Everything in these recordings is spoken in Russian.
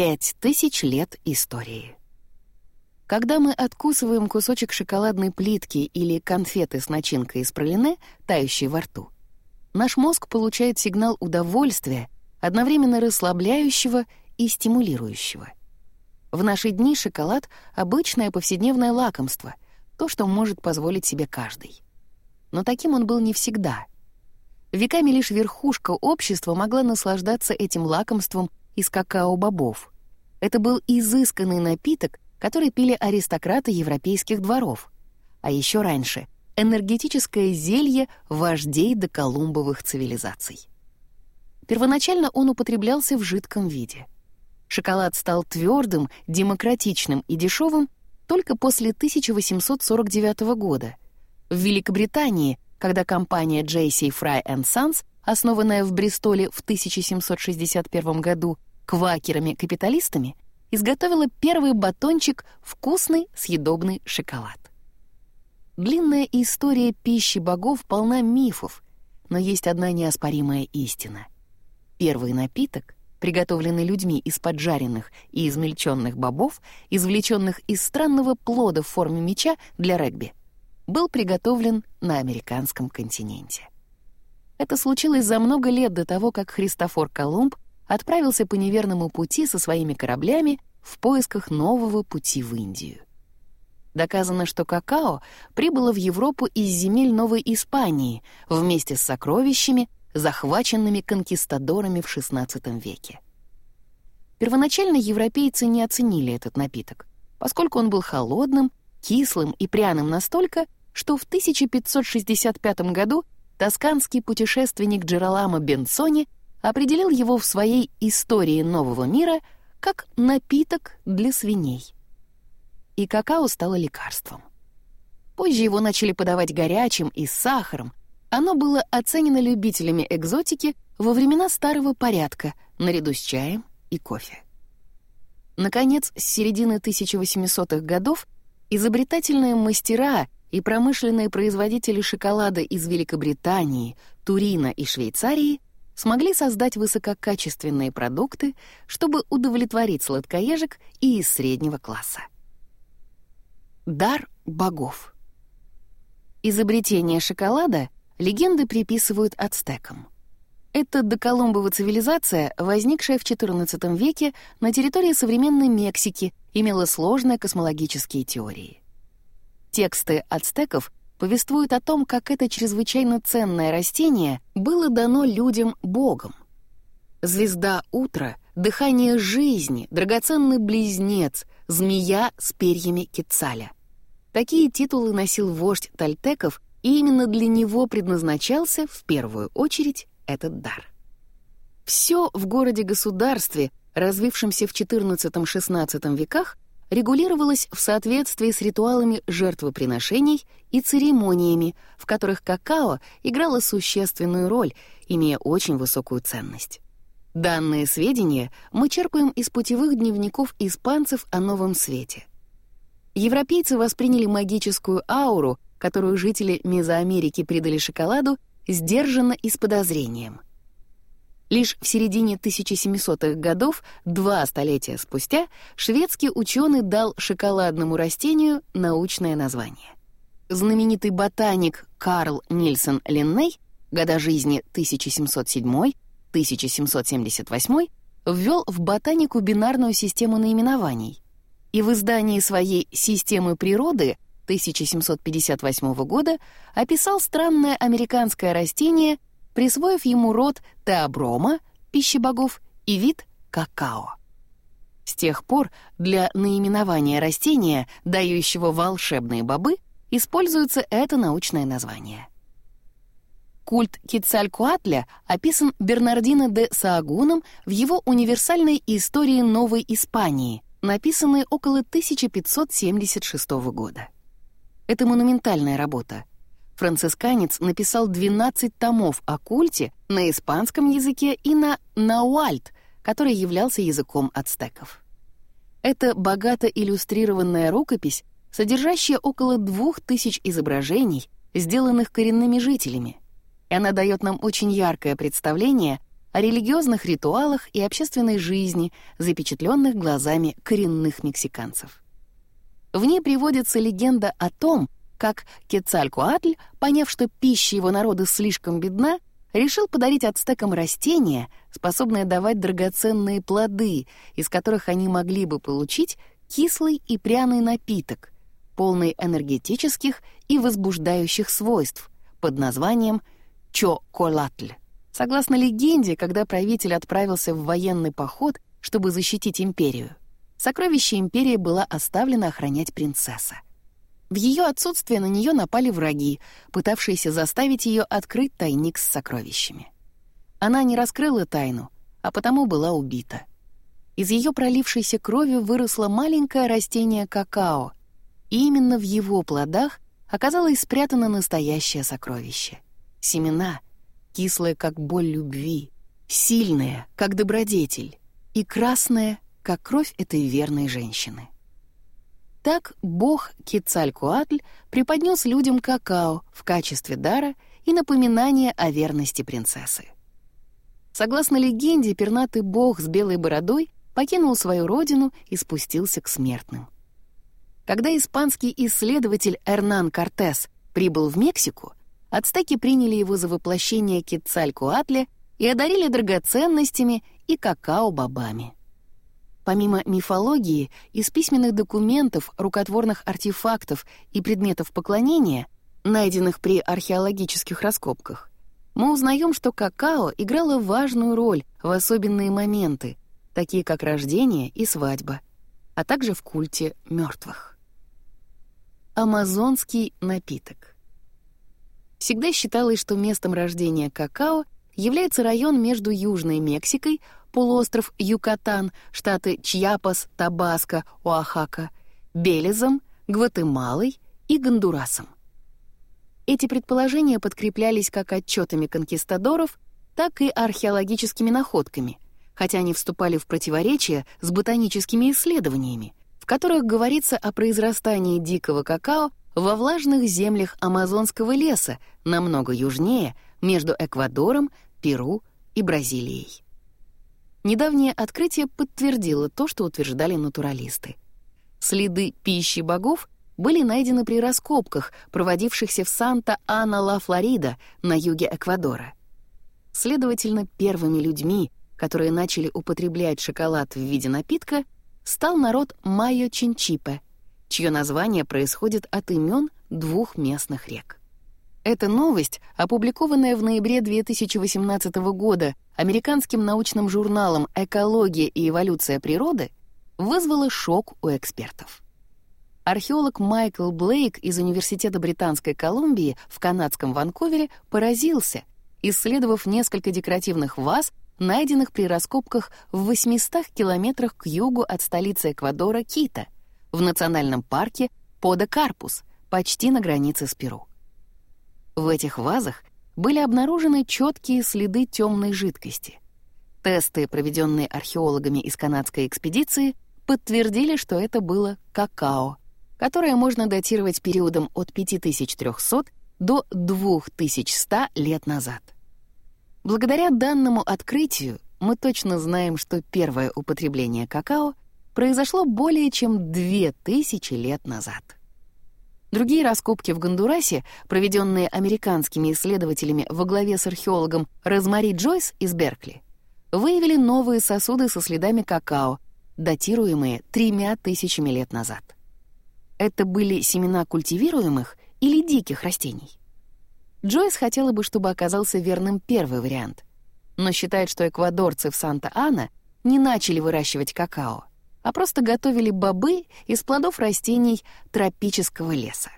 Пять тысяч лет истории. Когда мы откусываем кусочек шоколадной плитки или конфеты с начинкой из пролине, тающей во рту, наш мозг получает сигнал удовольствия, одновременно расслабляющего и стимулирующего. В наши дни шоколад — обычное повседневное лакомство, то, что может позволить себе каждый. Но таким он был не всегда. Веками лишь верхушка общества могла наслаждаться этим лакомством из какао-бобов. Это был изысканный напиток, который пили аристократы европейских дворов. А еще раньше — энергетическое зелье вождей доколумбовых цивилизаций. Первоначально он употреблялся в жидком виде. Шоколад стал твердым, демократичным и дешевым только после 1849 года. В Великобритании, когда компания J.C. Fry Sons, основанная в Бристоле в 1761 году, квакерами-капиталистами изготовила первый батончик «Вкусный съедобный шоколад». Длинная история пищи богов полна мифов, но есть одна неоспоримая истина. Первый напиток, приготовленный людьми из поджаренных и измельченных бобов, извлеченных из странного плода в форме меча для регби, был приготовлен на американском континенте. Это случилось за много лет до того, как Христофор Колумб отправился по неверному пути со своими кораблями в поисках нового пути в Индию. Доказано, что какао прибыло в Европу из земель Новой Испании вместе с сокровищами, захваченными конкистадорами в XVI веке. Первоначально европейцы не оценили этот напиток, поскольку он был холодным, кислым и пряным настолько, что в 1565 году тосканский путешественник Джероламо Бенцони определил его в своей «Истории нового мира» как напиток для свиней. И какао стало лекарством. Позже его начали подавать горячим и сахаром. Оно было оценено любителями экзотики во времена старого порядка, наряду с чаем и кофе. Наконец, с середины 1800-х годов изобретательные мастера и промышленные производители шоколада из Великобритании, Турина и Швейцарии смогли создать высококачественные продукты, чтобы удовлетворить сладкоежек и из среднего класса. Дар богов. Изобретение шоколада легенды приписывают ацтекам. Это доколумбова цивилизация, возникшая в XIV веке на территории современной Мексики, имела сложные космологические теории. Тексты ацтеков повествует о том, как это чрезвычайно ценное растение было дано людям Богом. Звезда утра, дыхание жизни, драгоценный близнец, змея с перьями Кецаля. Такие титулы носил вождь тальтеков, и именно для него предназначался, в первую очередь, этот дар. Все в городе-государстве, развившемся в XIV-XVI веках, регулировалось в соответствии с ритуалами жертвоприношений и церемониями, в которых какао играло существенную роль, имея очень высокую ценность. Данные сведения мы черпаем из путевых дневников испанцев о Новом Свете. Европейцы восприняли магическую ауру, которую жители Мезоамерики придали шоколаду, сдержанно и с подозрением — Лишь в середине 1700-х годов, два столетия спустя, шведский ученый дал шоколадному растению научное название. Знаменитый ботаник Карл Нильсон Линней, года жизни 1707-1778, ввел в ботанику бинарную систему наименований и в издании своей «Системы природы» 1758 года описал странное американское растение — присвоив ему род теоброма, пищи богов, и вид какао. С тех пор для наименования растения, дающего волшебные бобы, используется это научное название. Культ Кицалькуатля описан Бернардино де Саагуном в его универсальной истории Новой Испании, написанной около 1576 года. Это монументальная работа, францисканец написал 12 томов о культе на испанском языке и на науальт, который являлся языком ацтеков. Это богато иллюстрированная рукопись, содержащая около двух тысяч изображений, сделанных коренными жителями. Она дает нам очень яркое представление о религиозных ритуалах и общественной жизни, запечатленных глазами коренных мексиканцев. В ней приводится легенда о том, как Кецалькуатль, поняв, что пища его народа слишком бедна, решил подарить ацтекам растение, способное давать драгоценные плоды, из которых они могли бы получить кислый и пряный напиток, полный энергетических и возбуждающих свойств, под названием чо-колатль. Согласно легенде, когда правитель отправился в военный поход, чтобы защитить империю, сокровище империи была оставлена охранять принцесса. В ее отсутствие на нее напали враги, пытавшиеся заставить ее открыть тайник с сокровищами. Она не раскрыла тайну, а потому была убита. Из ее пролившейся крови выросло маленькое растение какао, и именно в его плодах оказалось спрятано настоящее сокровище — семена, кислое, как боль любви, сильное, как добродетель, и красное, как кровь этой верной женщины. Так бог Кицалькуатль преподнес людям какао в качестве дара и напоминания о верности принцессы. Согласно легенде, пернатый бог с белой бородой покинул свою родину и спустился к смертным. Когда испанский исследователь Эрнан Кортес прибыл в Мексику, ацтеки приняли его за воплощение Кицалькуатля и одарили драгоценностями и какао-бобами. Помимо мифологии, из письменных документов, рукотворных артефактов и предметов поклонения, найденных при археологических раскопках, мы узнаем, что какао играло важную роль в особенные моменты, такие как рождение и свадьба, а также в культе мертвых. Амазонский напиток. Всегда считалось, что местом рождения какао является район между Южной Мексикой, полуостров Юкатан, штаты Чьяпас, Табаско, Оахака, Белизом, Гватемалой и Гондурасом. Эти предположения подкреплялись как отчетами конкистадоров, так и археологическими находками, хотя они вступали в противоречие с ботаническими исследованиями, которых говорится о произрастании дикого какао во влажных землях амазонского леса намного южнее, между Эквадором, Перу и Бразилией. Недавнее открытие подтвердило то, что утверждали натуралисты. Следы пищи богов были найдены при раскопках, проводившихся в Санта-Ана-Ла-Флорида на юге Эквадора. Следовательно, первыми людьми, которые начали употреблять шоколад в виде напитка, стал народ Майо-Чинчипе, чье название происходит от имен двух местных рек. Эта новость, опубликованная в ноябре 2018 года американским научным журналом «Экология и эволюция природы», вызвала шок у экспертов. Археолог Майкл Блейк из Университета Британской Колумбии в канадском Ванкувере поразился, исследовав несколько декоративных ваз, найденных при раскопках в 800 километрах к югу от столицы Эквадора Кита, в национальном парке Пода-Карпус, почти на границе с Перу. В этих вазах были обнаружены четкие следы темной жидкости. Тесты, проведенные археологами из канадской экспедиции, подтвердили, что это было какао, которое можно датировать периодом от 5300 до 2100 лет назад. Благодаря данному открытию мы точно знаем, что первое употребление какао произошло более чем 2000 лет назад. Другие раскопки в Гондурасе, проведенные американскими исследователями во главе с археологом Розмари Джойс из Беркли, выявили новые сосуды со следами какао, датируемые тремя тысячами лет назад. Это были семена культивируемых или диких растений? Джойс хотела бы, чтобы оказался верным первый вариант, но считает, что эквадорцы в Санта-Ана не начали выращивать какао, а просто готовили бобы из плодов растений тропического леса.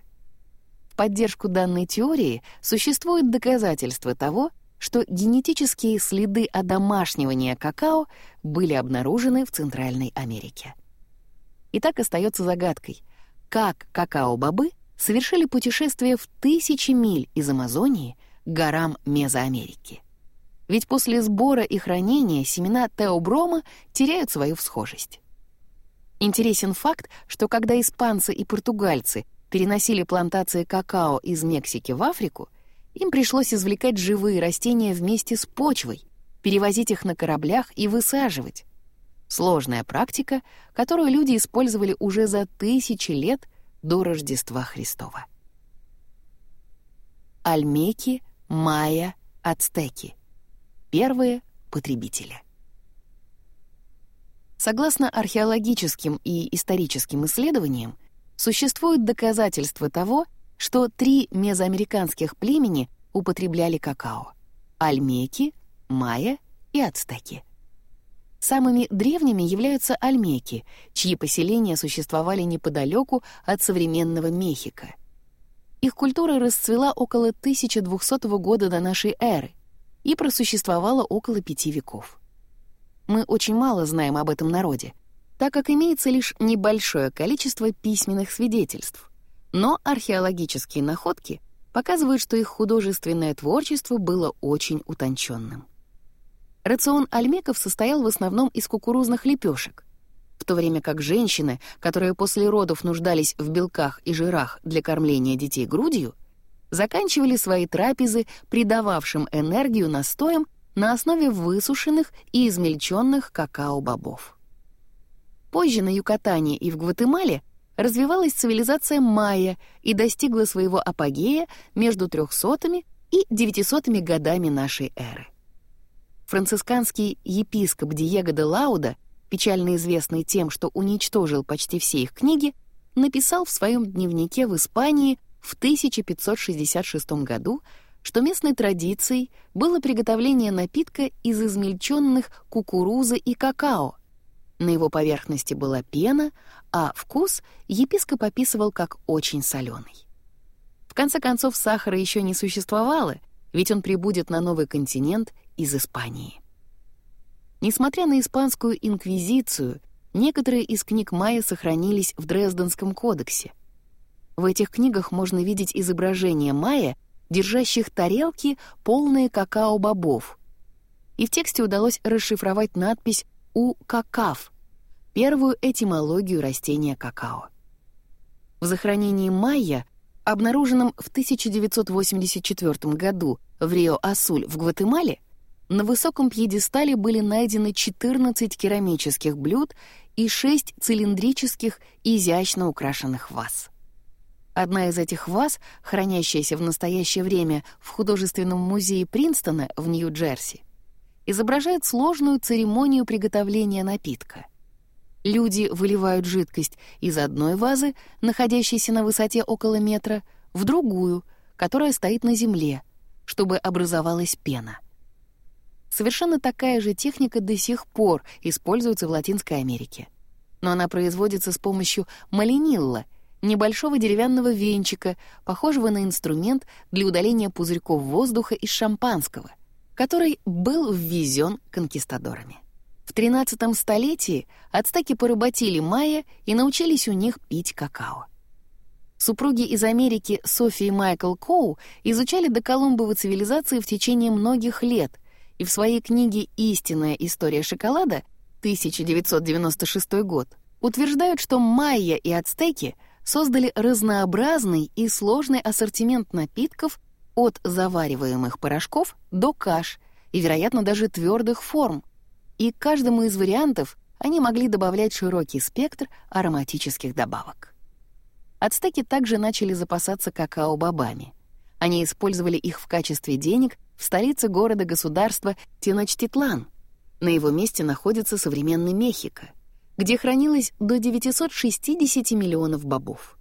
В поддержку данной теории существуют доказательства того, что генетические следы одомашнивания какао были обнаружены в Центральной Америке. И так остается загадкой, как какао-бобы совершили путешествие в тысячи миль из Амазонии к горам Мезоамерики. Ведь после сбора и хранения семена теоброма теряют свою всхожесть. Интересен факт, что когда испанцы и португальцы переносили плантации какао из Мексики в Африку, им пришлось извлекать живые растения вместе с почвой, перевозить их на кораблях и высаживать. Сложная практика, которую люди использовали уже за тысячи лет до Рождества Христова. Альмеки, майя, ацтеки. Первые потребители. Согласно археологическим и историческим исследованиям, существуют доказательства того, что три мезоамериканских племени употребляли какао — альмеки, майя и ацтеки. Самыми древними являются альмеки, чьи поселения существовали неподалеку от современного Мехико. Их культура расцвела около 1200 года до нашей эры и просуществовала около пяти веков. Мы очень мало знаем об этом народе, так как имеется лишь небольшое количество письменных свидетельств. Но археологические находки показывают, что их художественное творчество было очень утонченным. Рацион альмеков состоял в основном из кукурузных лепешек, в то время как женщины, которые после родов нуждались в белках и жирах для кормления детей грудью, заканчивали свои трапезы придававшим энергию настоем на основе высушенных и измельченных какао-бобов. Позже на Юкатане и в Гватемале развивалась цивилизация майя и достигла своего апогея между 300 и 900 годами нашей эры. Францисканский епископ Диего де Лауда — печально известный тем, что уничтожил почти все их книги, написал в своем дневнике в Испании в 1566 году, что местной традицией было приготовление напитка из измельченных кукурузы и какао. На его поверхности была пена, а вкус епископ описывал как очень соленый. В конце концов, сахара еще не существовало, ведь он прибудет на новый континент из Испании. Несмотря на испанскую инквизицию, некоторые из книг Майя сохранились в Дрезденском кодексе. В этих книгах можно видеть изображения майя, держащих тарелки, полные какао-бобов. И в тексте удалось расшифровать надпись «У какав» — первую этимологию растения какао. В захоронении майя, обнаруженном в 1984 году в Рио-Асуль в Гватемале, на высоком пьедестале были найдены 14 керамических блюд и 6 цилиндрических, изящно украшенных ваз. Одна из этих ваз, хранящаяся в настоящее время в художественном музее Принстона в Нью-Джерси, изображает сложную церемонию приготовления напитка. Люди выливают жидкость из одной вазы, находящейся на высоте около метра, в другую, которая стоит на земле, чтобы образовалась пена — Совершенно такая же техника до сих пор используется в Латинской Америке. Но она производится с помощью маленилла, небольшого деревянного венчика, похожего на инструмент для удаления пузырьков воздуха из шампанского, который был ввезен конкистадорами. В 13 столетии ацтеки поработили майя и научились у них пить какао. Супруги из Америки Софи и Майкл Коу изучали доколумбову цивилизации в течение многих лет — и в своей книге «Истинная история шоколада» 1996 год утверждают, что майя и ацтеки создали разнообразный и сложный ассортимент напитков от завариваемых порошков до каш и, вероятно, даже твердых форм. И к каждому из вариантов они могли добавлять широкий спектр ароматических добавок. Ацтеки также начали запасаться какао-бобами. Они использовали их в качестве денег в столице города-государства Теночтитлан. На его месте находится современный Мехико, где хранилось до 960 миллионов бобов.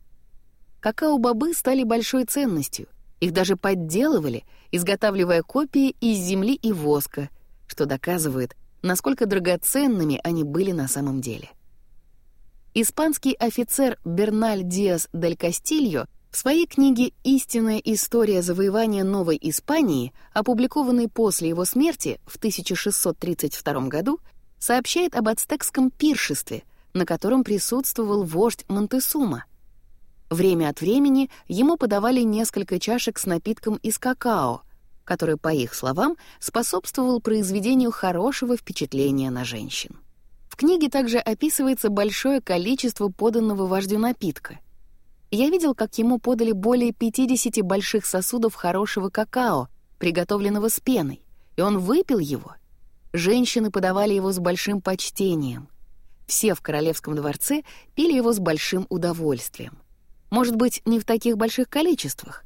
Какао-бобы стали большой ценностью, их даже подделывали, изготавливая копии из земли и воска, что доказывает, насколько драгоценными они были на самом деле. Испанский офицер Берналь Диас дель Кастильо — в своей книге «Истинная история завоевания Новой Испании», опубликованной после его смерти в 1632 году, сообщает об ацтекском пиршестве, на котором присутствовал вождь Монтесума. Время от времени ему подавали несколько чашек с напитком из какао, который, по их словам, способствовал произведению хорошего впечатления на женщин. В книге также описывается большое количество поданного вождю напитка — я видел, как ему подали более 50 больших сосудов хорошего какао, приготовленного с пеной, и он выпил его. Женщины подавали его с большим почтением. Все в королевском дворце пили его с большим удовольствием. Может быть, не в таких больших количествах.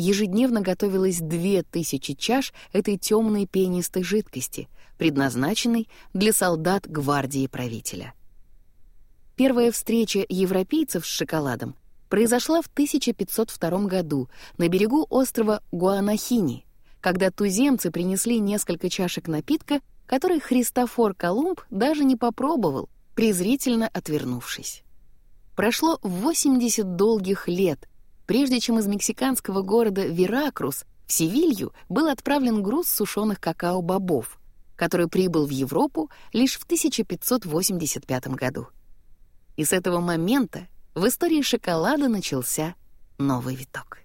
Ежедневно готовилось две тысячи чаш этой темной пенистой жидкости, предназначенной для солдат гвардии правителя. Первая встреча европейцев с шоколадом произошла в 1502 году на берегу острова Гуанахини, когда туземцы принесли несколько чашек напитка, который Христофор Колумб даже не попробовал, презрительно отвернувшись. Прошло 80 долгих лет, прежде чем из мексиканского города Веракрус в Севилью был отправлен груз сушеных какао-бобов, который прибыл в Европу лишь в 1585 году. И с этого момента в истории шоколада начался новый виток.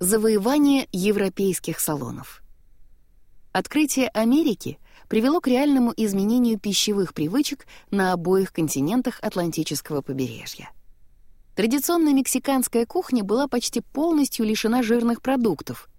Завоевание европейских салонов. Открытие Америки привело к реальному изменению пищевых привычек на обоих континентах Атлантического побережья. Традиционная мексиканская кухня была почти полностью лишена жирных продуктов,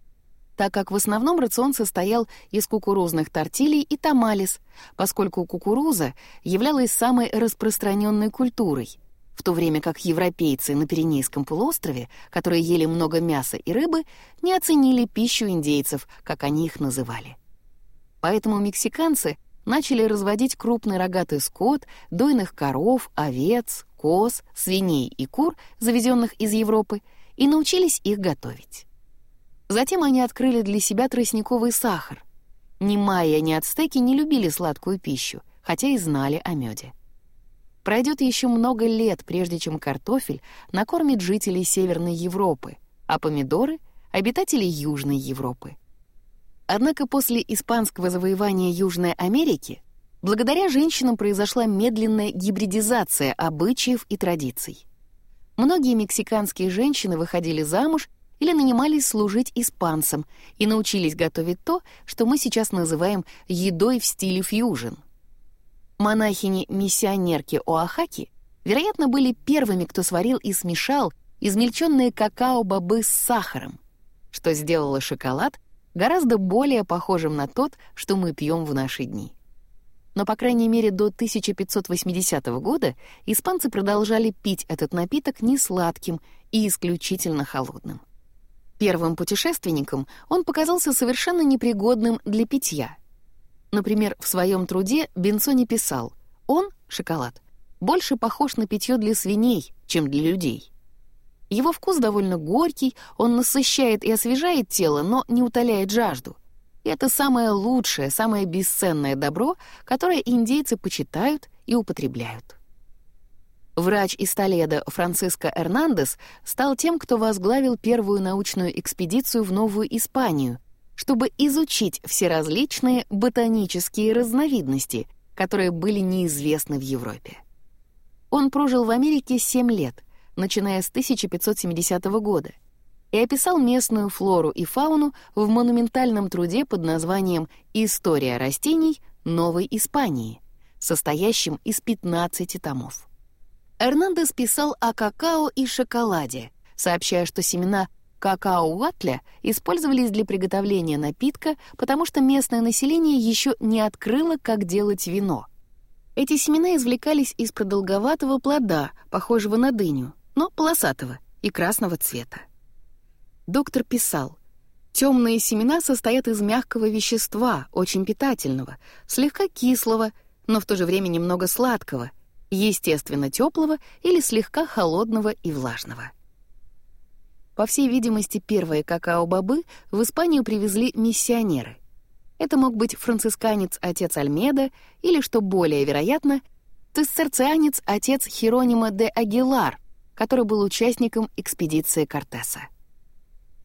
так как в основном рацион состоял из кукурузных тортилей и тамалис, поскольку кукуруза являлась самой распространенной культурой, в то время как европейцы на Пиренейском полуострове, которые ели много мяса и рыбы, не оценили пищу индейцев, как они их называли. Поэтому мексиканцы начали разводить крупный рогатый скот, дойных коров, овец, коз, свиней и кур, завезенных из Европы, и научились их готовить. Затем они открыли для себя тростниковый сахар. Ни майя, ни ацтеки не любили сладкую пищу, хотя и знали о меде. Пройдет еще много лет, прежде чем картофель накормит жителей Северной Европы, а помидоры — обитателей Южной Европы. Однако после испанского завоевания Южной Америки благодаря женщинам произошла медленная гибридизация обычаев и традиций. Многие мексиканские женщины выходили замуж или нанимались служить испанцам и научились готовить то, что мы сейчас называем едой в стиле фьюжн. Монахини-миссионерки Оахаки, вероятно, были первыми, кто сварил и смешал измельченные какао-бобы с сахаром, что сделало шоколад гораздо более похожим на тот, что мы пьем в наши дни. Но, по крайней мере, до 1580 года испанцы продолжали пить этот напиток несладким и исключительно холодным. Первым путешественникам он показался совершенно непригодным для питья. Например, в своем труде Бенсони писал «Он, шоколад, больше похож на питье для свиней, чем для людей». Его вкус довольно горький, он насыщает и освежает тело, но не утоляет жажду. И это самое лучшее, самое бесценное добро, которое индейцы почитают и употребляют. Врач из Толедо Франциско Эрнандес стал тем, кто возглавил первую научную экспедицию в Новую Испанию, чтобы изучить все различные ботанические разновидности, которые были неизвестны в Европе. Он прожил в Америке 7 лет, начиная с 1570 года, и описал местную флору и фауну в монументальном труде под названием «История растений Новой Испании», состоящем из 15 томов. Эрнандес писал о какао и шоколаде, сообщая, что семена какао-ватля использовались для приготовления напитка, потому что местное население еще не открыло, как делать вино. Эти семена извлекались из продолговатого плода, похожего на дыню, но полосатого и красного цвета. Доктор писал, темные семена состоят из мягкого вещества, очень питательного, слегка кислого, но в то же время немного сладкого — естественно теплого или слегка холодного и влажного. По всей видимости, первые какао-бобы в Испанию привезли миссионеры. Это мог быть францисканец отец Альмеда или, что более вероятно, цистерцианец отец Херонима де Агилар, который был участником экспедиции Кортеса.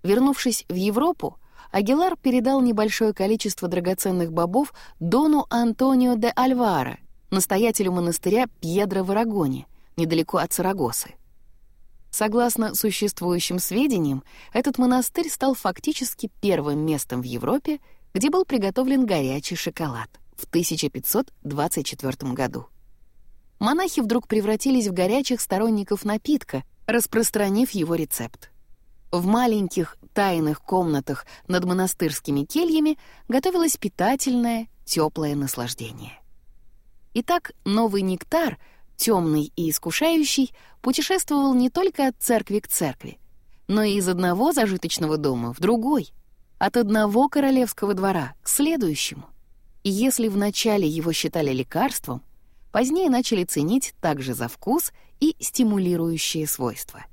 Вернувшись в Европу, Агилар передал небольшое количество драгоценных бобов Дону Антонио де Альвара, настоятелю монастыря Пьедро в Арагоне, недалеко от Сарагосы. Согласно существующим сведениям, этот монастырь стал фактически первым местом в Европе, где был приготовлен горячий шоколад в 1524 году. Монахи вдруг превратились в горячих сторонников напитка, распространив его рецепт. В маленьких тайных комнатах над монастырскими кельями готовилось питательное, теплое наслаждение. Итак, новый нектар, темный и искушающий, путешествовал не только от церкви к церкви, но и из одного зажиточного дома в другой, от одного королевского двора к следующему. И если вначале его считали лекарством, позднее начали ценить также за вкус и стимулирующие свойства.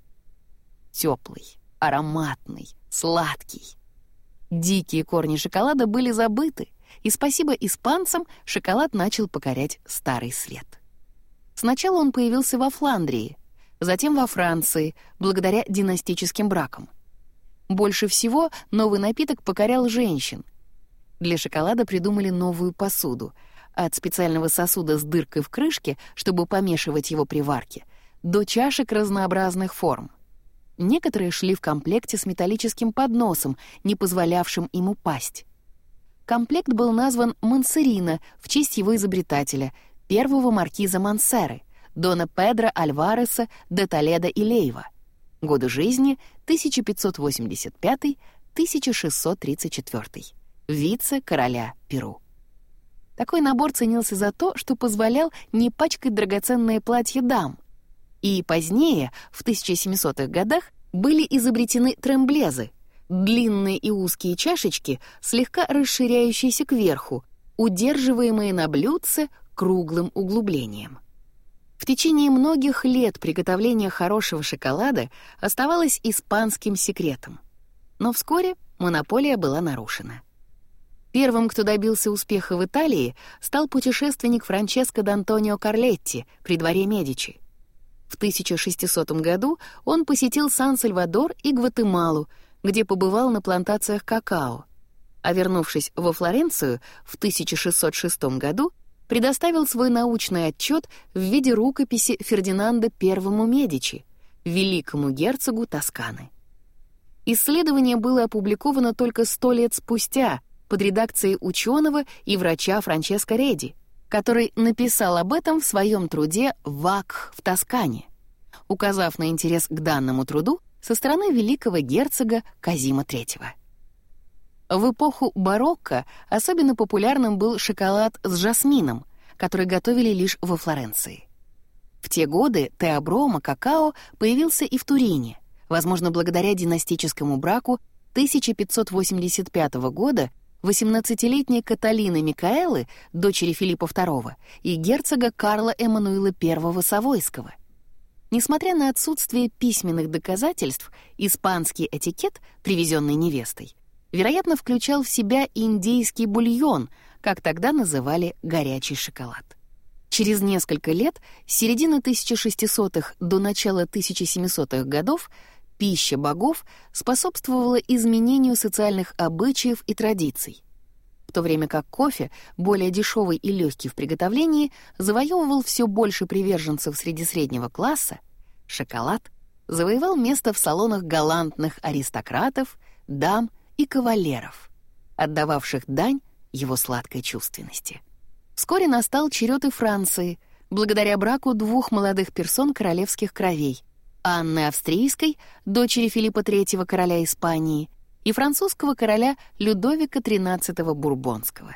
Теплый, ароматный, сладкий. Дикие корни шоколада были забыты, и спасибо испанцам шоколад начал покорять старый след. Сначала он появился во Фландрии, затем во Франции, благодаря династическим бракам. Больше всего новый напиток покорял женщин. Для шоколада придумали новую посуду, от специального сосуда с дыркой в крышке, чтобы помешивать его при варке, до чашек разнообразных форм — Некоторые шли в комплекте с металлическим подносом, не позволявшим им упасть. Комплект был назван «Мансерина» в честь его изобретателя, первого маркиза Мансеры, Дона Педро Альвареса де Толедо и Лейва. Годы жизни 1585-1634. Вице-короля Перу. Такой набор ценился за то, что позволял не пачкать драгоценные платья дам, и позднее, в 1700-х годах, были изобретены тремблезы — длинные и узкие чашечки, слегка расширяющиеся кверху, удерживаемые на блюдце круглым углублением. В течение многих лет приготовление хорошего шоколада оставалось испанским секретом. Но вскоре монополия была нарушена. Первым, кто добился успеха в Италии, стал путешественник Франческо d'Антонио Карлетти при дворе Медичи. В 1600 году он посетил Сан-Сальвадор и Гватемалу, где побывал на плантациях какао. А вернувшись во Флоренцию в 1606 году, предоставил свой научный отчет в виде рукописи Фердинанда I Медичи, великому герцогу Тосканы. Исследование было опубликовано только сто лет спустя под редакцией ученого и врача Франческо Реди — который написал об этом в своем труде «Вак в Тоскане», указав на интерес к данному труду со стороны великого герцога Казима III. В эпоху барокко особенно популярным был шоколад с жасмином, который готовили лишь во Флоренции. В те годы теоброма какао появился и в Турине, возможно, благодаря династическому браку 1585 года 18-летней Каталины Микаэлы, дочери Филиппа II, и герцога Карла Эммануила I Савойского. Несмотря на отсутствие письменных доказательств, испанский этикет, привезенный невестой, вероятно, включал в себя индейский бульон, как тогда называли горячий шоколад. Через несколько лет, с середины 1600-х до начала 1700-х годов, пища богов способствовала изменению социальных обычаев и традиций, в то время как кофе, более дешевый и легкий в приготовлении, завоевывал все больше приверженцев среди среднего класса, шоколад завоевал место в салонах галантных аристократов, дам и кавалеров, отдававших дань его сладкой чувственности. Вскоре настал черед и Франции, благодаря браку двух молодых персон королевских кровей — Анны Австрийской, дочери Филиппа III короля Испании, и французского короля Людовика XIII Бурбонского.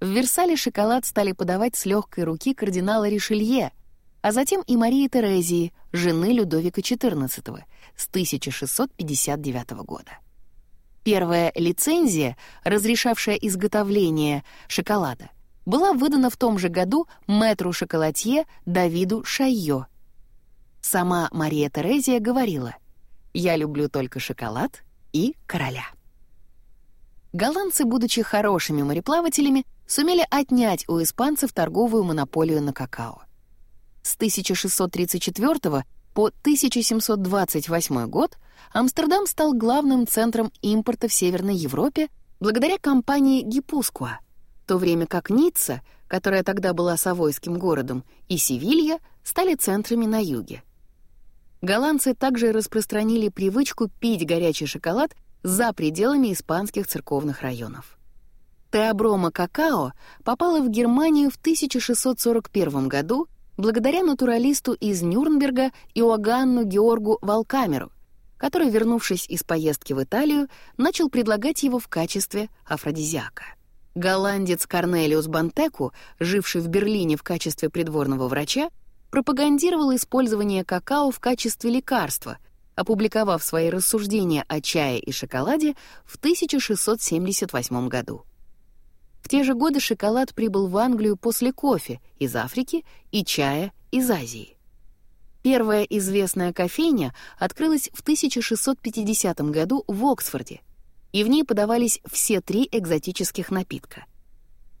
В Версале шоколад стали подавать с легкой руки кардинала Ришелье, а затем и Марии Терезии, жены Людовика XIV, с 1659 года. Первая лицензия, разрешавшая изготовление шоколада, была выдана в том же году мэтру шоколадье Давиду Шайо Сама Мария Терезия говорила «Я люблю только шоколад и короля». Голландцы, будучи хорошими мореплавателями, сумели отнять у испанцев торговую монополию на какао. С 1634 по 1728 год Амстердам стал главным центром импорта в Северной Европе благодаря компании «Гипускуа», в то время как Ницца, которая тогда была Савойским городом, и Севилья стали центрами на юге. Голландцы также распространили привычку пить горячий шоколад за пределами испанских церковных районов. Теоброма какао попала в Германию в 1641 году благодаря натуралисту из Нюрнберга Иоганну Георгу Валкамеру, который, вернувшись из поездки в Италию, начал предлагать его в качестве афродизиака. Голландец Корнелиус Бантеку, живший в Берлине в качестве придворного врача, пропагандировал использование какао в качестве лекарства, опубликовав свои рассуждения о чае и шоколаде в 1678 году. В те же годы шоколад прибыл в Англию после кофе из Африки и чая из Азии. Первая известная кофейня открылась в 1650 году в Оксфорде, и в ней подавались все три экзотических напитка.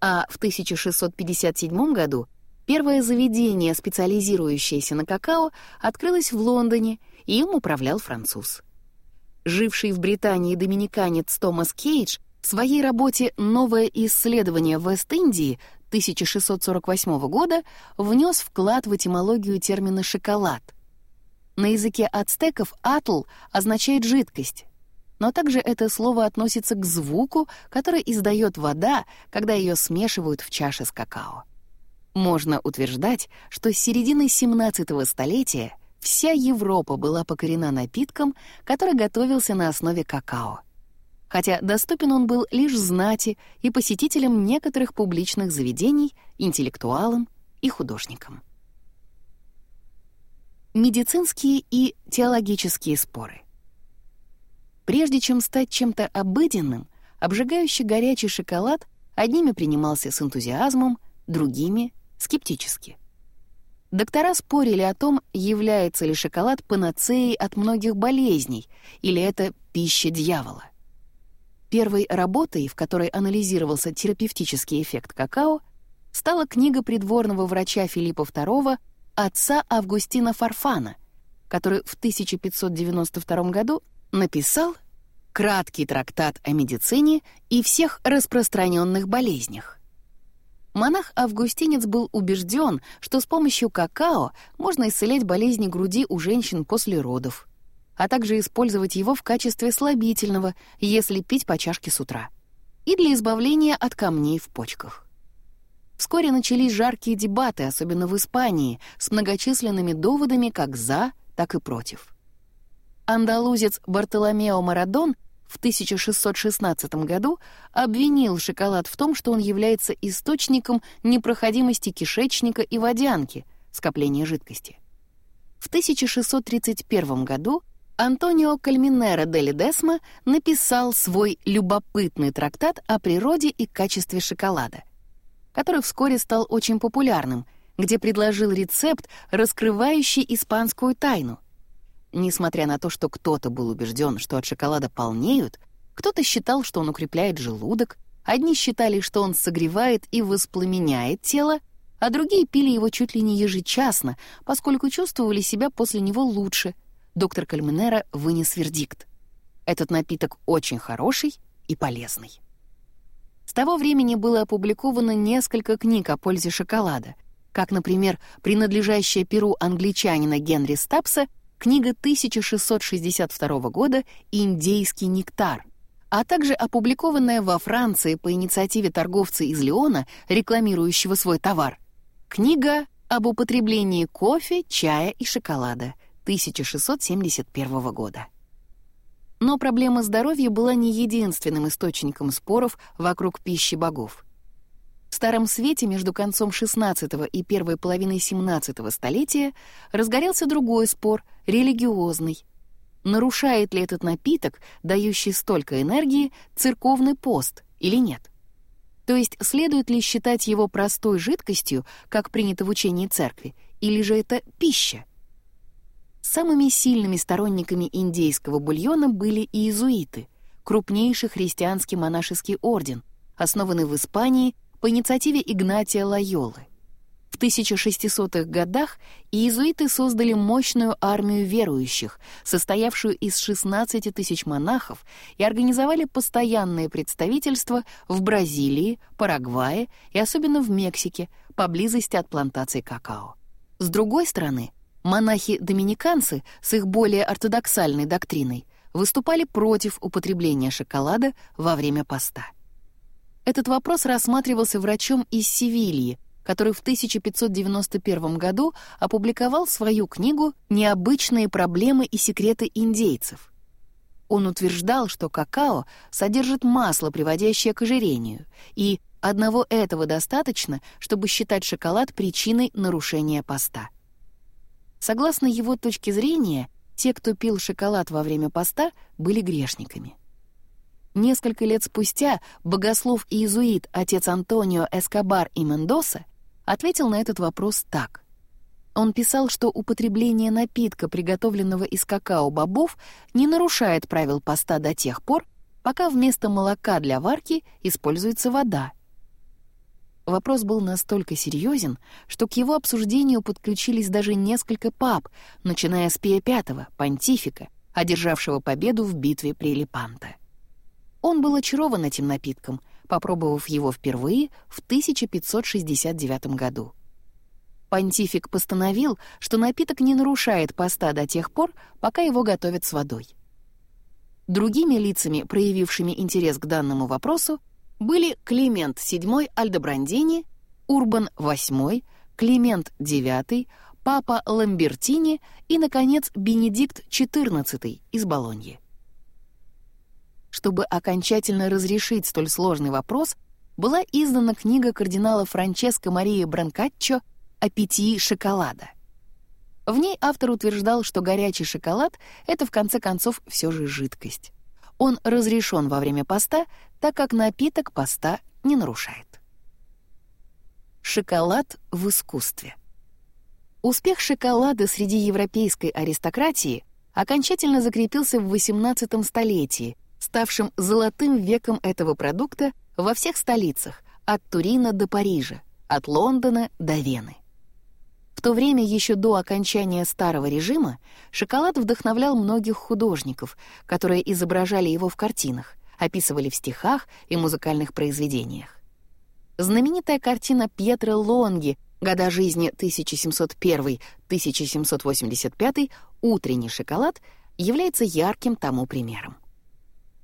А в 1657 году первое заведение, специализирующееся на какао, открылось в Лондоне, и им управлял француз. Живший в Британии доминиканец Томас Кейдж в своей работе «Новое исследование Вест-Индии» 1648 года внес вклад в этимологию термина «шоколад». На языке ацтеков «атл» означает «жидкость», но также это слово относится к звуку, который издает вода, когда ее смешивают в чаше с какао. Можно утверждать, что с середины 17 столетия вся Европа была покорена напитком, который готовился на основе какао. Хотя доступен он был лишь знати и посетителям некоторых публичных заведений, интеллектуалам и художникам. Медицинские и теологические споры. Прежде чем стать чем-то обыденным, обжигающий горячий шоколад одними принимался с энтузиазмом, другими — скептически. Доктора спорили о том, является ли шоколад панацеей от многих болезней или это пища дьявола. Первой работой, в которой анализировался терапевтический эффект какао, стала книга придворного врача Филиппа II отца Августина Фарфана, который в 1592 году написал краткий трактат о медицине и всех распространенных болезнях. Монах-августинец был убежден, что с помощью какао можно исцелять болезни груди у женщин после родов, а также использовать его в качестве слабительного, если пить по чашке с утра, и для избавления от камней в почках. Вскоре начались жаркие дебаты, особенно в Испании, с многочисленными доводами как «за», так и «против». Андалузец Бартоломео Марадон в 1616 году обвинил шоколад в том, что он является источником непроходимости кишечника и водянки, скопления жидкости. В 1631 году Антонио Кальминера де Ледесма написал свой любопытный трактат о природе и качестве шоколада, который вскоре стал очень популярным, где предложил рецепт, раскрывающий испанскую тайну, Несмотря на то, что кто-то был убежден, что от шоколада полнеют, кто-то считал, что он укрепляет желудок, одни считали, что он согревает и воспламеняет тело, а другие пили его чуть ли не ежечасно, поскольку чувствовали себя после него лучше. Доктор Кальменера вынес вердикт. Этот напиток очень хороший и полезный. С того времени было опубликовано несколько книг о пользе шоколада, как, например, принадлежащая перу англичанина Генри Стапса книга 1662 года «Индейский нектар», а также опубликованная во Франции по инициативе торговца из Леона, рекламирующего свой товар, книга об употреблении кофе, чая и шоколада 1671 года. Но проблема здоровья была не единственным источником споров вокруг пищи богов. В Старом Свете между концом XVI и первой половиной XVII столетия разгорелся другой спор, религиозный. Нарушает ли этот напиток, дающий столько энергии, церковный пост или нет? То есть следует ли считать его простой жидкостью, как принято в учении церкви, или же это пища? Самыми сильными сторонниками индейского бульона были иезуиты, крупнейший христианский монашеский орден, основанный в Испании по инициативе Игнатия Лайолы. В 1600-х годах иезуиты создали мощную армию верующих, состоявшую из 16 тысяч монахов, и организовали постоянное представительство в Бразилии, Парагвае и особенно в Мексике, поблизости от плантаций какао. С другой стороны, монахи-доминиканцы с их более ортодоксальной доктриной выступали против употребления шоколада во время поста. Этот вопрос рассматривался врачом из Севильи, который в 1591 году опубликовал свою книгу «Необычные проблемы и секреты индейцев», Он утверждал, что какао содержит масло, приводящее к ожирению, и одного этого достаточно, чтобы считать шоколад причиной нарушения поста. Согласно его точке зрения, те, кто пил шоколад во время поста, были грешниками. Несколько лет спустя богослов и иезуит отец Антонио Эскобар и Мендоса ответил на этот вопрос так. Он писал, что употребление напитка, приготовленного из какао-бобов, не нарушает правил поста до тех пор, пока вместо молока для варки используется вода. Вопрос был настолько серьезен, что к его обсуждению подключились даже несколько пап, начиная с Пия V, понтифика, одержавшего победу в битве при Лепанто. Он был очарован этим напитком, попробовав его впервые в 1569 году понтифик постановил, что напиток не нарушает поста до тех пор, пока его готовят с водой. Другими лицами, проявившими интерес к данному вопросу, были Климент VII Альдобрандини, Урбан VIII, Климент IX, Папа Ламбертини и, наконец, Бенедикт XIV из Болоньи. Чтобы окончательно разрешить столь сложный вопрос, была издана книга кардинала Франческо Марии Бранкаччо питьи шоколада. В ней автор утверждал, что горячий шоколад — это в конце концов все же жидкость. Он разрешен во время поста, так как напиток поста не нарушает. Шоколад в искусстве. Успех шоколада среди европейской аристократии окончательно закрепился в XVIII столетии, ставшим золотым веком этого продукта во всех столицах, от Турина до Парижа, от Лондона до Вены. В то время, еще до окончания старого режима, шоколад вдохновлял многих художников, которые изображали его в картинах, описывали в стихах и музыкальных произведениях. Знаменитая картина Пьетро Лонги «Года жизни 1701-1785. Утренний шоколад» является ярким тому примером.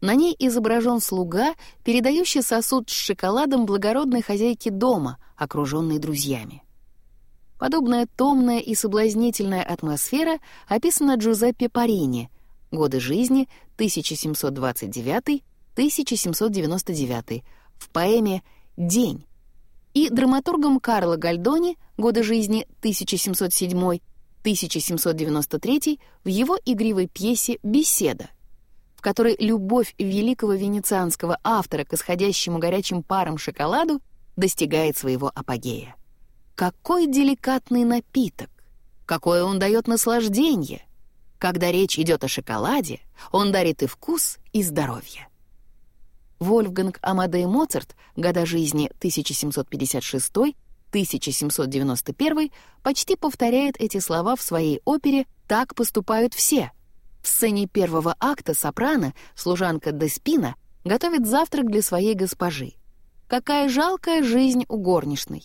На ней изображен слуга, передающий сосуд с шоколадом благородной хозяйке дома, окруженной друзьями. Подобная томная и соблазнительная атмосфера описана Джузеппе Парини «Годы жизни 1729-1799» в поэме «День» и драматургом Карло Гальдони «Годы жизни 1707-1793» в его игривой пьесе «Беседа», в которой любовь великого венецианского автора к исходящему горячим паром шоколаду достигает своего апогея. Какой деликатный напиток! Какое он дает наслаждение! Когда речь идет о шоколаде, он дарит и вкус, и здоровье. Вольфганг Амадей Моцарт, года жизни 1756-1791, почти повторяет эти слова в своей опере «Так поступают все». В сцене первого акта сопрано, служанка Деспина, готовит завтрак для своей госпожи. Какая жалкая жизнь у горничной.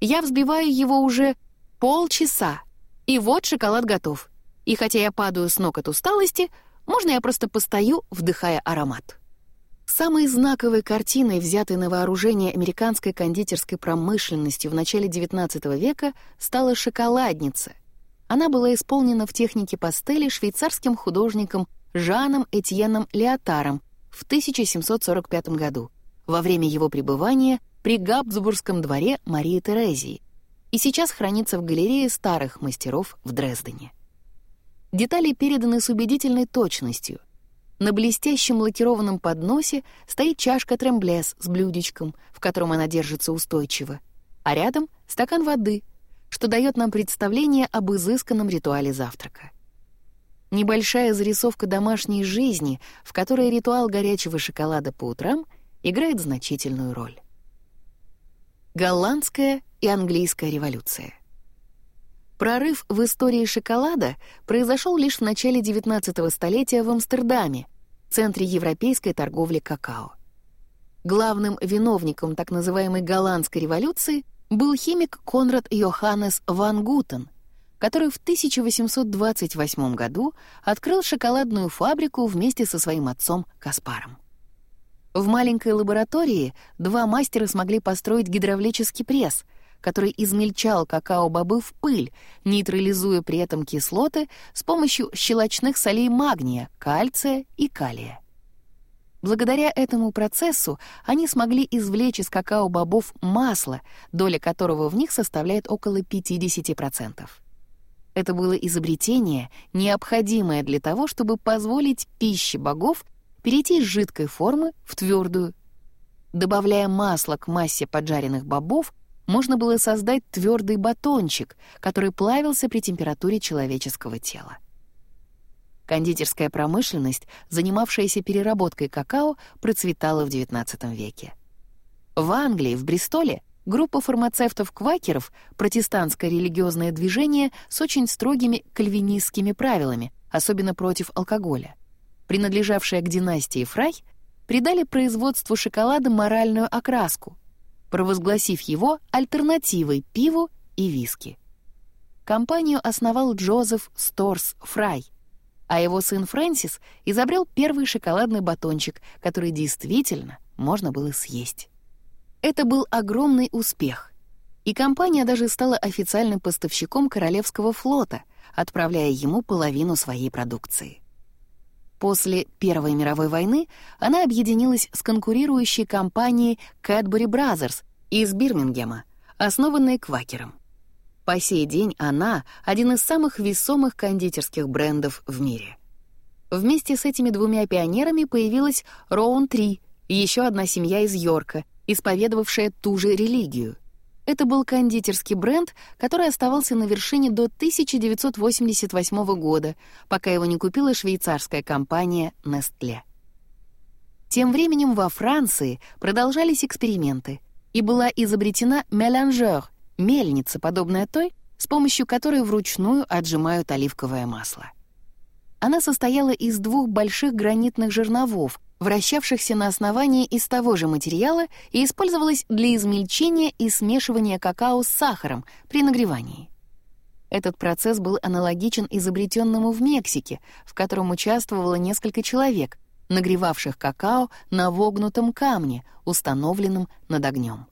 Я взбиваю его уже полчаса, и вот шоколад готов. И хотя я падаю с ног от усталости, можно я просто постою, вдыхая аромат. Самой знаковой картиной, взятой на вооружение американской кондитерской промышленностью в начале XIX века, стала «Шоколадница». Она была исполнена в технике пастели швейцарским художником Жаном Этьеном Леотаром в 1745 году, во время его пребывания при Габсбургском дворе Марии Терезии и сейчас хранится в галерее старых мастеров в Дрездене. Детали переданы с убедительной точностью. На блестящем лакированном подносе стоит чашка тремблес с блюдечком, в котором она держится устойчиво, а рядом — стакан воды, что дает нам представление об изысканном ритуале завтрака. Небольшая зарисовка домашней жизни, в которой ритуал горячего шоколада по утрам играет значительную роль. Голландская и английская революция. Прорыв в истории шоколада произошел лишь в начале XIX столетия в Амстердаме, центре европейской торговли какао. Главным виновником так называемой голландской революции был химик Конрад Йоханнес ван Гутен, который в 1828 году открыл шоколадную фабрику вместе со своим отцом Каспаром. В маленькой лаборатории два мастера смогли построить гидравлический пресс, который измельчал какао-бобы в пыль, нейтрализуя при этом кислоты с помощью щелочных солей магния, кальция и калия. Благодаря этому процессу они смогли извлечь из какао-бобов масло, доля которого в них составляет около 50%. Это было изобретение, необходимое для того, чтобы позволить пище богов перейти из жидкой формы в твердую. Добавляя масло к массе поджаренных бобов, можно было создать твердый батончик, который плавился при температуре человеческого тела. Кондитерская промышленность, занимавшаяся переработкой какао, процветала в XIX веке. В Англии, в Бристоле, группа фармацевтов-квакеров, протестантское религиозное движение с очень строгими кальвинистскими правилами, особенно против алкоголя, принадлежавшая к династии Фрай, придали производству шоколада моральную окраску, провозгласив его альтернативой пиву и виски. Компанию основал Джозеф Сторс Фрай, а его сын Фрэнсис изобрел первый шоколадный батончик, который действительно можно было съесть. Это был огромный успех, и компания даже стала официальным поставщиком Королевского флота, отправляя ему половину своей продукции. После Первой мировой войны она объединилась с конкурирующей компанией Cadbury Brothers из Бирмингема, основанной квакером. По сей день она — один из самых весомых кондитерских брендов в мире. Вместе с этими двумя пионерами появилась Роун-3, еще одна семья из Йорка, исповедовавшая ту же религию. Это был кондитерский бренд, который оставался на вершине до 1988 года, пока его не купила швейцарская компания Nestlé. Тем временем во Франции продолжались эксперименты, и была изобретена меланжер мельница, подобная той, с помощью которой вручную отжимают оливковое масло. Она состояла из двух больших гранитных жерновов, вращавшихся на основании из того же материала и использовалась для измельчения и смешивания какао с сахаром при нагревании. Этот процесс был аналогичен изобретенному в Мексике, в котором участвовало несколько человек, нагревавших какао на вогнутом камне, установленном над огнем.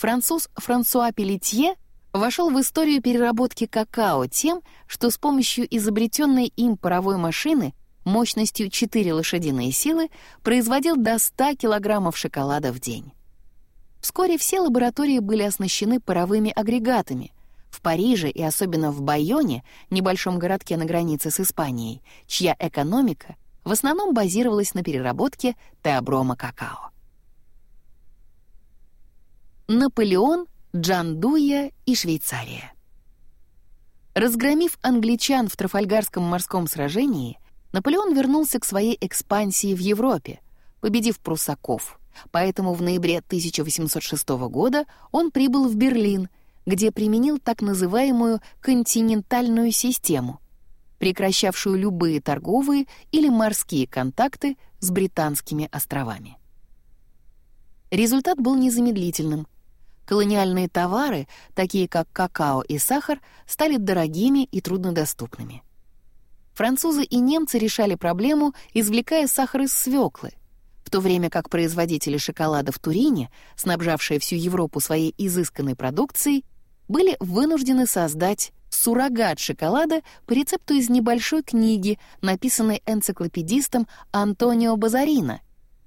Француз Франсуа Пелетье вошел в историю переработки какао тем, что с помощью изобретенной им паровой машины мощностью 4 лошадиные силы производил до 100 килограммов шоколада в день. Вскоре все лаборатории были оснащены паровыми агрегатами. В Париже и особенно в Байоне, небольшом городке на границе с Испанией, чья экономика в основном базировалась на переработке теоброма какао. Наполеон, Джандуя и Швейцария. Разгромив англичан в Трафальгарском морском сражении, Наполеон вернулся к своей экспансии в Европе, победив прусаков. Поэтому в ноябре 1806 года он прибыл в Берлин, где применил так называемую континентальную систему, прекращавшую любые торговые или морские контакты с британскими островами. Результат был незамедлительным — колониальные товары, такие как какао и сахар, стали дорогими и труднодоступными. Французы и немцы решали проблему, извлекая сахар из свеклы, в то время как производители шоколада в Турине, снабжавшие всю Европу своей изысканной продукцией, были вынуждены создать суррогат шоколада по рецепту из небольшой книги, написанной энциклопедистом Антонио Базарина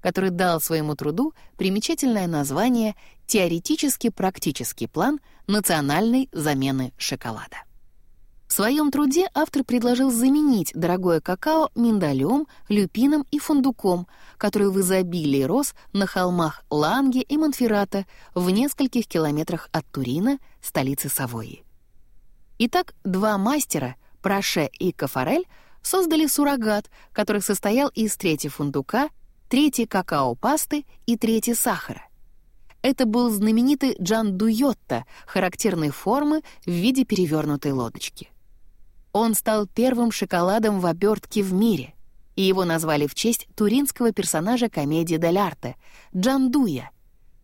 который дал своему труду примечательное название «Теоретически-практический план национальной замены шоколада». В своем труде автор предложил заменить дорогое какао миндалем, люпином и фундуком, который в изобилии рос на холмах Ланге и Монферрата в нескольких километрах от Турина, столицы Савойи. Итак, два мастера, Праше и Кафарель, создали суррогат, который состоял из трети фундука третий какао-пасты и третий сахара. Это был знаменитый Джан Дуйотта, характерной формы в виде перевернутой лодочки. Он стал первым шоколадом в обертке в мире, и его назвали в честь туринского персонажа комедии «Дель Арте» Джан Дуя.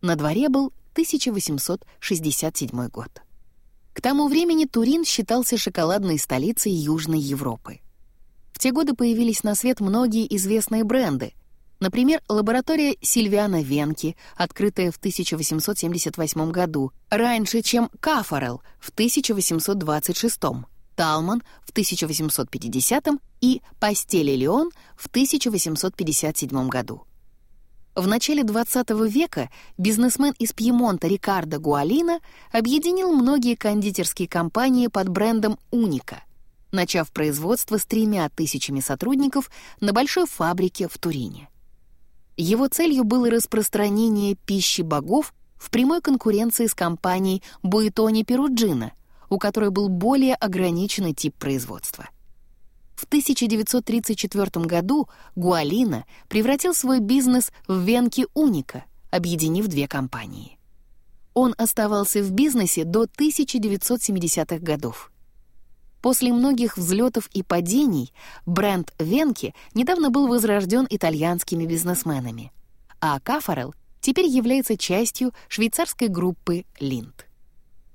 На дворе был 1867 год. К тому времени Турин считался шоколадной столицей Южной Европы. В те годы появились на свет многие известные бренды, Например, лаборатория Сильвиана Венки, открытая в 1878 году, раньше, чем Кафарел в 1826, Талман в 1850 и Пастели Леон в 1857 году. В начале XX века бизнесмен из Пьемонта Рикардо Гуалина объединил многие кондитерские компании под брендом «Уника», начав производство с тремя тысячами сотрудников на большой фабрике в Турине. Его целью было распространение пищи богов в прямой конкуренции с компанией Буитони Перуджина, у которой был более ограниченный тип производства. В 1934 году Гуалина превратил свой бизнес в Венки Уника, объединив две компании. Он оставался в бизнесе до 1970-х годов. После многих взлетов и падений бренд Венки недавно был возрожден итальянскими бизнесменами, а Кафарел теперь является частью швейцарской группы Линд.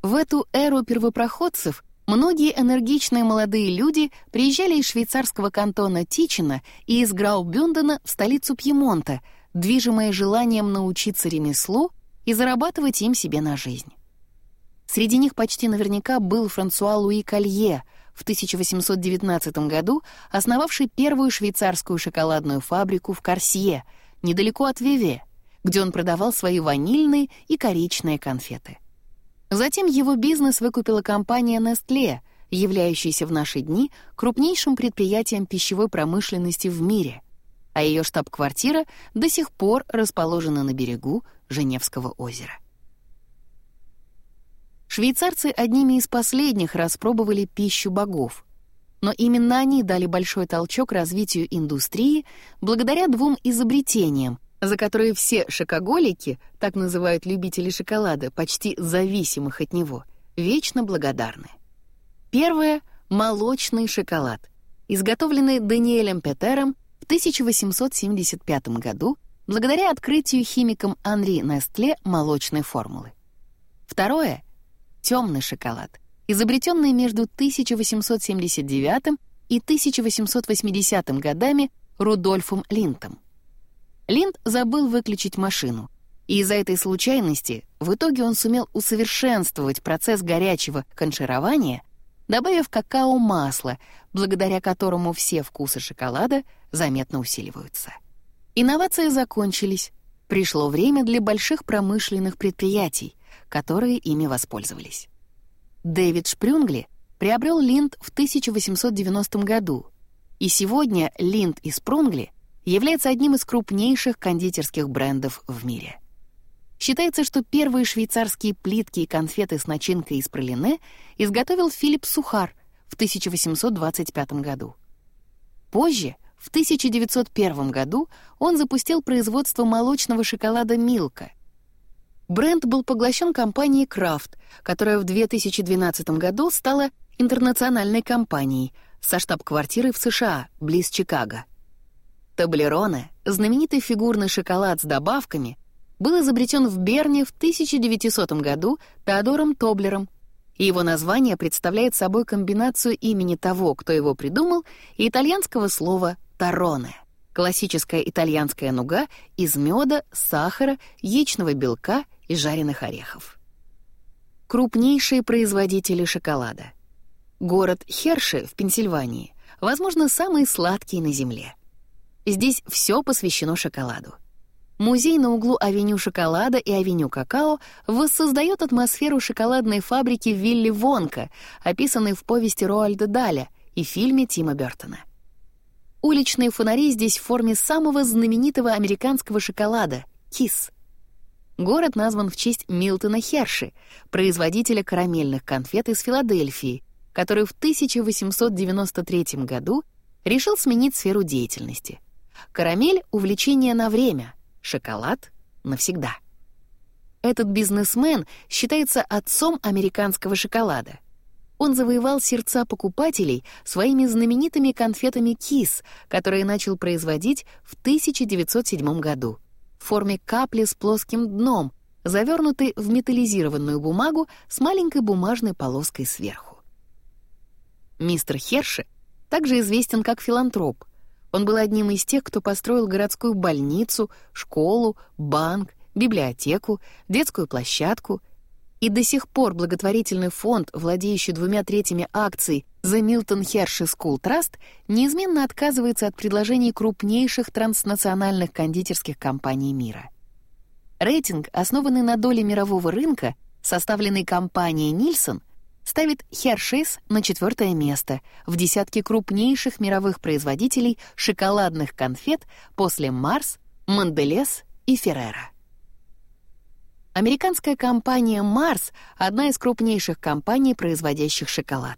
В эту эру первопроходцев многие энергичные молодые люди приезжали из швейцарского кантона Тичина и из Граубюндена в столицу Пьемонта, движимые желанием научиться ремеслу и зарабатывать им себе на жизнь. Среди них почти наверняка был Франсуа Луи Колье — в 1819 году основавший первую швейцарскую шоколадную фабрику в Корсье, недалеко от Виве, где он продавал свои ванильные и коричные конфеты. Затем его бизнес выкупила компания Nestlé, являющаяся в наши дни крупнейшим предприятием пищевой промышленности в мире, а ее штаб-квартира до сих пор расположена на берегу Женевского озера. Швейцарцы одними из последних распробовали пищу богов. Но именно они дали большой толчок развитию индустрии благодаря двум изобретениям, за которые все шокоголики, так называют любители шоколада, почти зависимых от него, вечно благодарны. Первое — молочный шоколад, изготовленный Даниэлем Петером в 1875 году благодаря открытию химиком Анри Нестле молочной формулы. Второе темный шоколад, изобретенный между 1879 и 1880 годами Рудольфом Линтом. Линд забыл выключить машину, и из-за этой случайности в итоге он сумел усовершенствовать процесс горячего конширования, добавив какао-масло, благодаря которому все вкусы шоколада заметно усиливаются. Инновации закончились. Пришло время для больших промышленных предприятий, которые ими воспользовались. Дэвид Шпрюнгли приобрел Линд в 1890 году, и сегодня Линд и Спрунгли является одним из крупнейших кондитерских брендов в мире. Считается, что первые швейцарские плитки и конфеты с начинкой из пролине изготовил Филипп Сухар в 1825 году. Позже, в 1901 году, он запустил производство молочного шоколада «Милка», Бренд был поглощен компанией Крафт, которая в 2012 году стала интернациональной компанией со штаб-квартирой в США, близ Чикаго. Таблероне, знаменитый фигурный шоколад с добавками, был изобретен в Берне в 1900 году Теодором Тоблером, и его название представляет собой комбинацию имени того, кто его придумал, и итальянского слова «тароне» — классическая итальянская нуга из меда, сахара, яичного белка и жареных орехов. Крупнейшие производители шоколада. Город Херши в Пенсильвании, возможно, самый сладкий на Земле. Здесь все посвящено шоколаду. Музей на углу авеню шоколада и авеню какао воссоздает атмосферу шоколадной фабрики Вилли Вонка, описанной в повести Роальда Даля и фильме Тима Бёртона. Уличные фонари здесь в форме самого знаменитого американского шоколада — кис — Город назван в честь Милтона Херши, производителя карамельных конфет из Филадельфии, который в 1893 году решил сменить сферу деятельности. Карамель — увлечение на время, шоколад — навсегда. Этот бизнесмен считается отцом американского шоколада. Он завоевал сердца покупателей своими знаменитыми конфетами «Кис», которые начал производить в 1907 году — в форме капли с плоским дном, завернутой в металлизированную бумагу с маленькой бумажной полоской сверху. Мистер Херши также известен как филантроп. Он был одним из тех, кто построил городскую больницу, школу, банк, библиотеку, детскую площадку. И до сих пор благотворительный фонд, владеющий двумя третьими акций The Milton Hershey School Trust, неизменно отказывается от предложений крупнейших транснациональных кондитерских компаний мира. Рейтинг, основанный на доле мирового рынка, составленный компанией Нильсон, ставит Hershey's на четвертое место в десятке крупнейших мировых производителей шоколадных конфет после Марс, Монделес и Феррера. Американская компания Mars — одна из крупнейших компаний, производящих шоколад.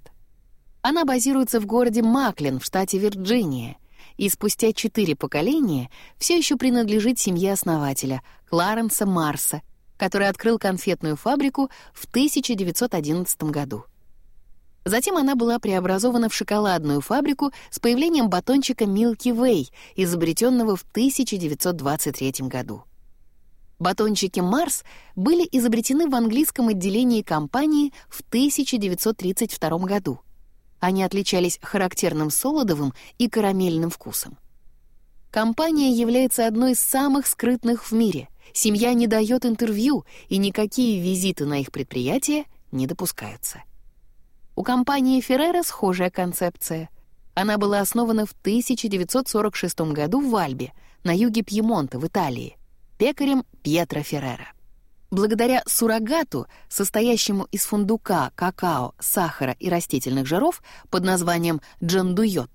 Она базируется в городе Маклин в штате Вирджиния, и спустя четыре поколения все еще принадлежит семье основателя, Кларенса Марса, который открыл конфетную фабрику в 1911 году. Затем она была преобразована в шоколадную фабрику с появлением батончика Milky Way, изобретенного в 1923 году. Батончики «Марс» были изобретены в английском отделении компании в 1932 году. Они отличались характерным солодовым и карамельным вкусом. Компания является одной из самых скрытных в мире. Семья не дает интервью, и никакие визиты на их предприятие не допускаются. У компании Ferrero схожая концепция. Она была основана в 1946 году в Альбе, на юге Пьемонта, в Италии пекарем Пьетро Феррера. Благодаря суррогату, состоящему из фундука, какао, сахара и растительных жиров под названием джандуйот,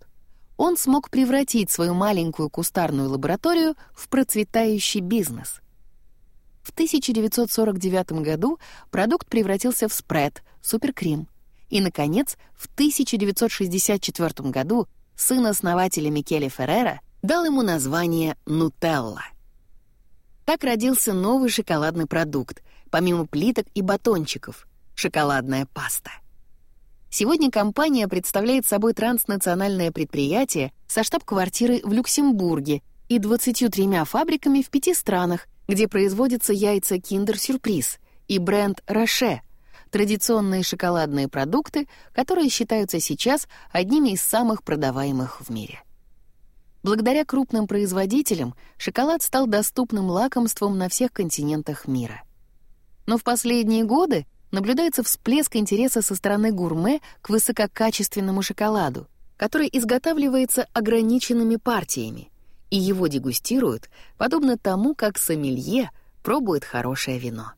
он смог превратить свою маленькую кустарную лабораторию в процветающий бизнес. В 1949 году продукт превратился в спред, суперкрем. И, наконец, в 1964 году сын основателя Микеле Феррера дал ему название «Нутелла». Так родился новый шоколадный продукт, помимо плиток и батончиков — шоколадная паста. Сегодня компания представляет собой транснациональное предприятие со штаб-квартирой в Люксембурге и 23 фабриками в пяти странах, где производятся яйца Kinder Surprise и бренд Роше — традиционные шоколадные продукты, которые считаются сейчас одними из самых продаваемых в мире. Благодаря крупным производителям шоколад стал доступным лакомством на всех континентах мира. Но в последние годы наблюдается всплеск интереса со стороны гурме к высококачественному шоколаду, который изготавливается ограниченными партиями, и его дегустируют, подобно тому, как сомелье пробует хорошее вино.